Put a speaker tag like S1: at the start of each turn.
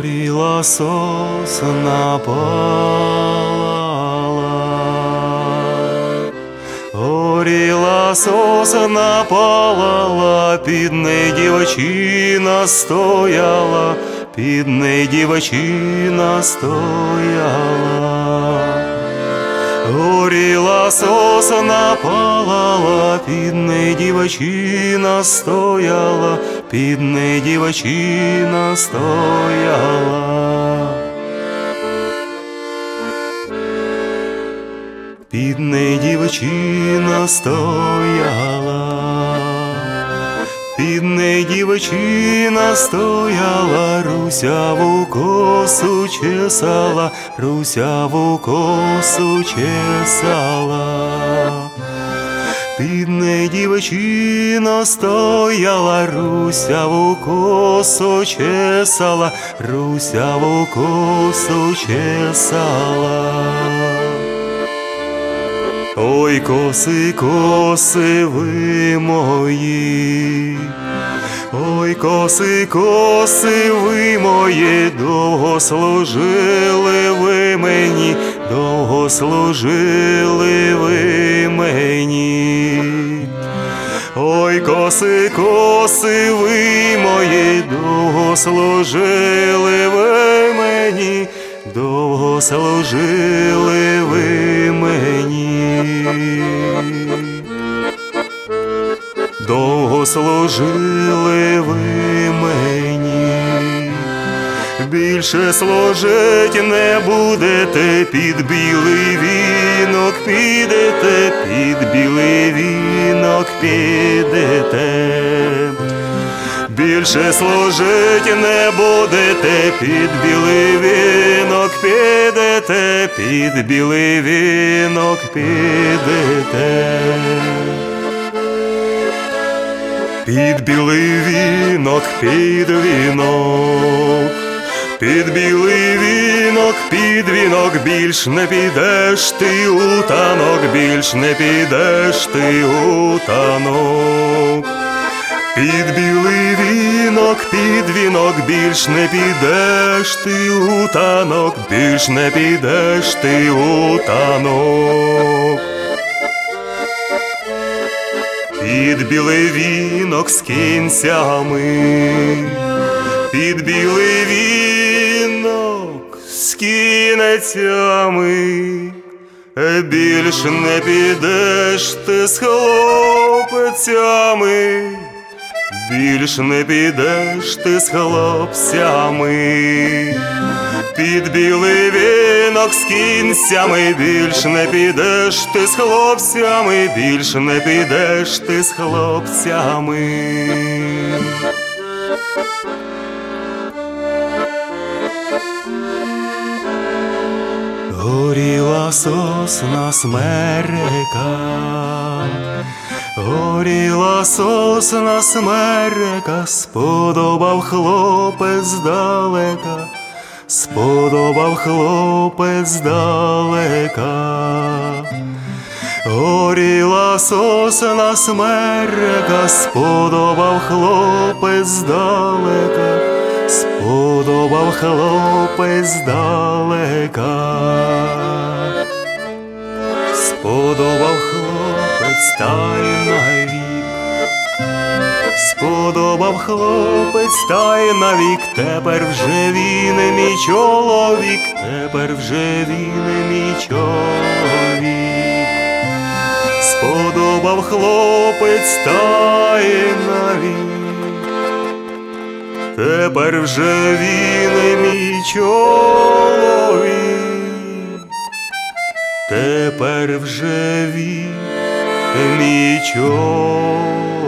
S1: горіла сосна палала, горіла сосна палала, під неї дівчина стояла, під неї дівчина стояла. Горіла сосна палала, під неї дівчина стояла, під неї дівчина стояла. Під неї дівчина стояла, під неї дівчина стояла, русяву косу чесала, русяву косу чесала. Неї дівчина стояла, Руся в косо чесала, Руся в косо чесала. Ой, коси, коси ви мої, ой, коси, коси ви мої, довго служили ви мені, довго служили ви мені. Ой, коси, коси ви мої, довго служили ви мені, довго служили ви мені. Довго служили ви мені, більше служить не будете, під білий вінок підете, під білий вінок підете. Більше служить не будете, під білий вінок підете, під білий вінок підете. Під білий вінок, під вінок, під білий вінок, під вінок, більш не підеш ти у танок, більш не підеш ти у танок. Під білий вінок, під вінок, більш не підеш ти у танок, більш не підеш ти у танок. Під білий вінок з кінцями, під білий вінок з кінцями, більш не підеш ти з хлопцями, більш не підеш ти з хлопцями. Під білий вінок з кінцями, більш не підеш ти з хлопцями, більш не підеш ти з хлопцями. Горіла сосна смерека, горіла сосна смерека, сподобав хлопець далека, сподобав хлопець далека. Горіла сосна смерека, сподобав хлопець далека, сподобав хлопець далека. Сподобав хлопець та й навік, тепер вже він мій чоловік, тепер вже він мій чоловік. Сподобав хлопець та й навік, тепер вже він мій чоловік. Тепер вже він мій чоловік.